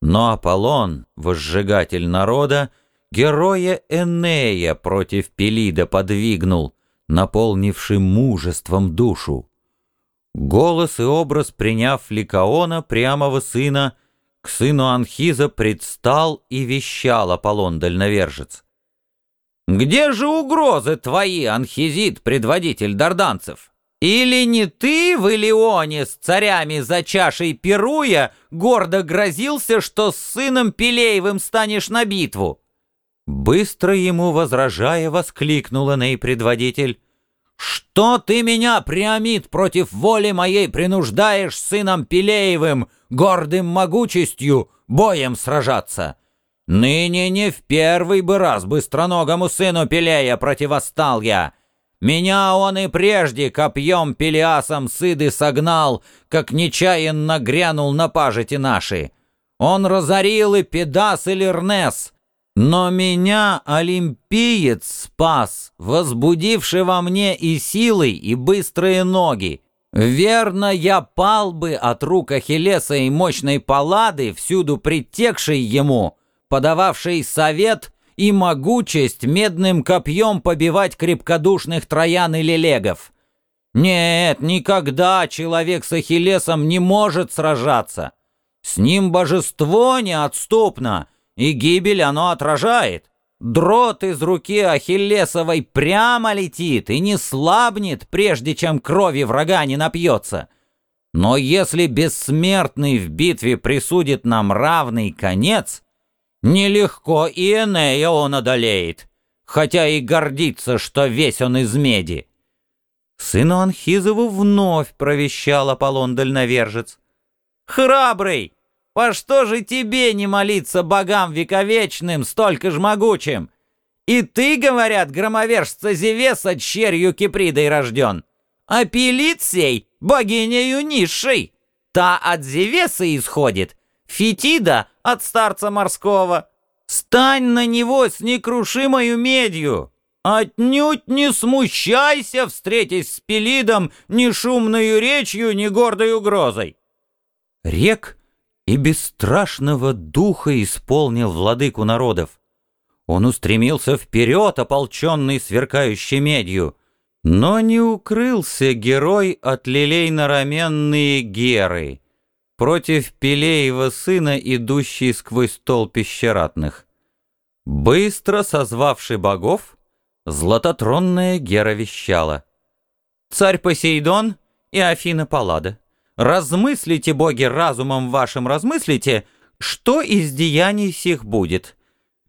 Но Аполлон, возжигатель народа, героя Энея против Пелида подвигнул, наполнивший мужеством душу. Голос и образ приняв Ликаона, прямого сына, к сыну Анхиза предстал и вещал Аполлон-дальновержец. «Где же угрозы твои, Анхизит, предводитель дарданцев? Или не ты в Илионе с царями за чашей пируя гордо грозился, что с сыном Пелеевым станешь на битву?» Быстро ему возражая, воскликнула Ней предводитель. «Что ты меня, Приамид, против воли моей принуждаешь сыном Пелеевым, гордым могучестью, боем сражаться? Ныне не в первый бы раз быстроногому сыну Пелея противостал я. Меня он и прежде копьем Пелиасом сыды согнал, как нечаянно грянул на пажити наши. Он разорил и Педас и Лернес, но меня олимпиец спас, возбудивший во мне и силы, и быстрые ноги. Верно, я пал бы от рук Ахиллеса и мощной паллады, всюду притекшей ему, подававшей совет и могучесть медным копьем побивать крепкодушных троян или легов. Нет, никогда человек с Ахиллесом не может сражаться. С ним божество неотступно — и гибель оно отражает. Дрот из руки Ахиллесовой прямо летит и не слабнет, прежде чем крови врага не напьется. Но если бессмертный в битве присудит нам равный конец, нелегко и Энея он одолеет, хотя и гордится, что весь он из меди. Сыну Анхизову вновь провещал Аполлон-дальновержец. «Храбрый! По что же тебе не молиться богам вековечным, столько ж могучим? И ты, говорят, громовержца Зевеса черью Кипридой рожден, а Пелит сей богинею низшей. Та от Зевеса исходит, Фетида от старца морского. Стань на него с некрушимою медью. Отнюдь не смущайся, встретясь с Пелидом ни шумною речью, ни гордой угрозой. Рек и бесстрашного духа исполнил владыку народов. Он устремился вперед, ополченный сверкающей медью, но не укрылся герой от лилейно-раменные Геры против Пелеева сына, идущий сквозь стол пещератных. Быстро созвавший богов, златотронная Гера вещала. «Царь Посейдон и Афина Паллада, Размыслите, боги, разумом вашим размыслите, что из деяний сих будет.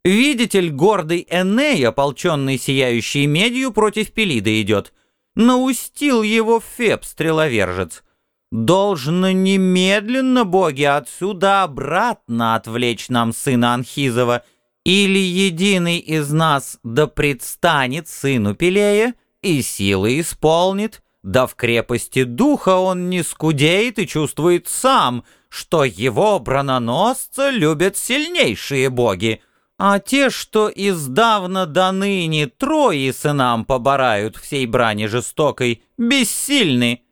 Видите ли, гордый Эней, ополченный сияющей медью, против Пелида идет. Наустил его Феб, стреловержец. Должно немедленно, боги, отсюда обратно отвлечь нам сына Анхизова, или единый из нас да предстанет сыну Пелея и силы исполнит, да в крепости духа он не скудеет и чувствует сам, что его брононосца любят сильнейшие боги, а те, что издавна до ныне трои сынам поборают всей брани жестокой, бессильны.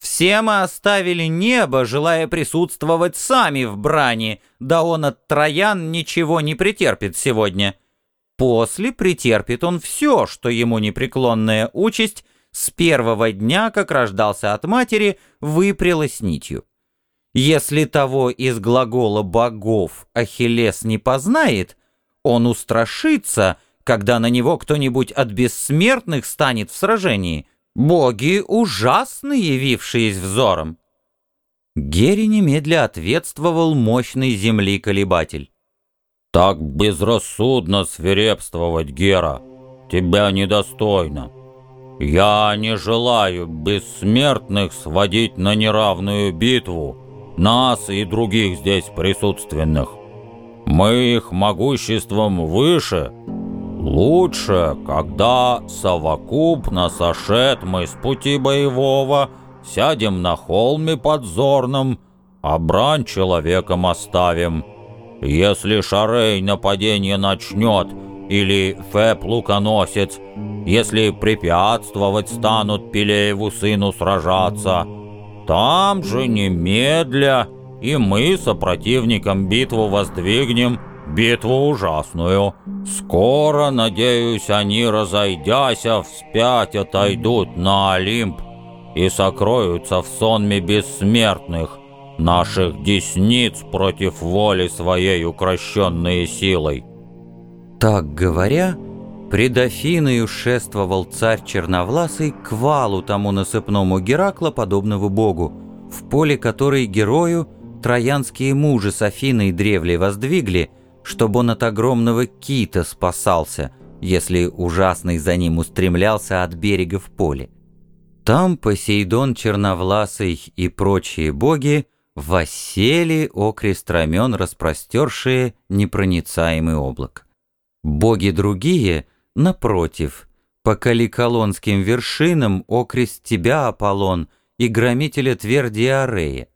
Все мы оставили небо, желая присутствовать сами в брани, да он от троян ничего не претерпит сегодня. После претерпит он все, что ему непреклонная участь с первого дня, как рождался от матери, выпрялась нитью. Если того из глагола богов Ахиллес не познает, он устрашится, когда на него кто-нибудь от бессмертных станет в сражении. Боги ужасны, явившись взором. Герри немедля ответствовал мощный земли-колебатель. «Так безрассудно свирепствовать, Гера, тебя недостойно. Я не желаю бессмертных сводить на неравную битву, нас и других здесь присутственных. Мы их могуществом выше. Лучше, когда совокупно сошед мы с пути боевого, сядем на холме подзорном, а брань человеком оставим. Если Шарей нападение начнет, или Фэп луконосец, если препятствовать станут Пелееву сыну сражаться. Там же немедля и мы сопротивникам битву воздвигнем, битву ужасную. Скоро, надеюсь, они, разойдяся, вспять отойдут на Олимп и сокроются в сонме бессмертных, наших десниц против воли своей укращенные силой». Так говоря, пред Афиною шествовал царь Черновласый к валу тому насыпному Геракла, подобного богу, в поле которой герою троянские мужи с Афиной древле воздвигли, чтобы он от огромного кита спасался, если ужасный за ним устремлялся от берега в поле. Там Посейдон Черновласый и прочие боги воссели окрест рамен, распростершие непроницаемый облак. Боги другие, напротив, по каликолонским вершинам окрест тебя, Аполлон, и громителя тверди Арея.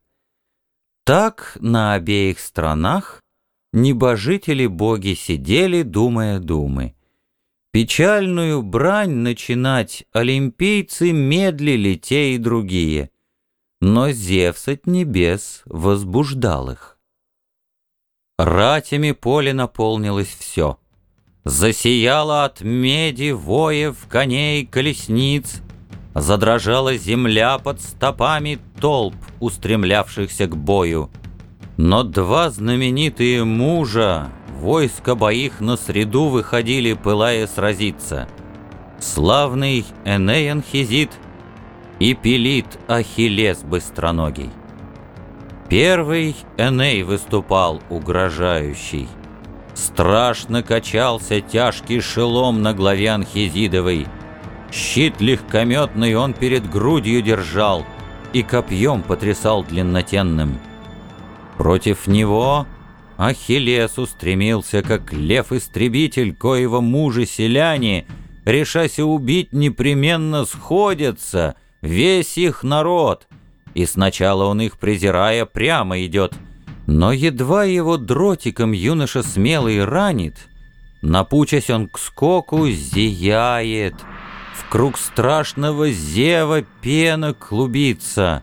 Так на обеих странах небожители-боги сидели, думая думы. Печальную брань начинать олимпийцы медлили те и другие, но Зевс от небес возбуждал их. Ратями поле наполнилось все. Засияло от меди, воев, коней, колесниц, Задрожала земля под стопами толп, устремлявшихся к бою. Но два знаменитые мужа, войска боих на среду выходили, пылая сразиться. Славный Эней Анхизит и Пелит Ахиллес быстроногий. Первый Эней выступал угрожающий. Страшно качался тяжкий шелом на главе Анхизидовой — Щит легкометный он перед грудью держал и копьем потрясал длиннотенным. Против него Ахиллес устремился, как лев-истребитель, коего мужи-селяне, решася убить, непременно сходятся, весь их народ, и сначала он их, презирая, прямо идет, но едва его дротиком юноша смелый ранит, напучась он к скоку, зияет — в круг страшного зева пена клубится,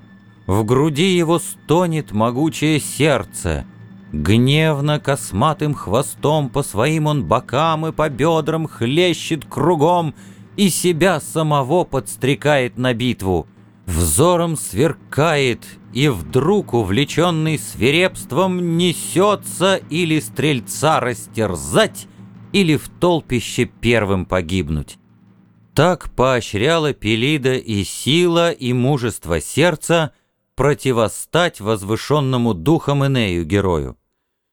В груди его стонет могучее сердце. Гневно косматым хвостом По своим он бокам и по бедрам Хлещет кругом И себя самого подстрекает на битву. Взором сверкает, и вдруг, увлеченный свирепством, Несется или стрельца растерзать, Или в толпище первым погибнуть. Так поощряла Пелида и сила, и мужество сердца противостать возвышенному духом Энею герою.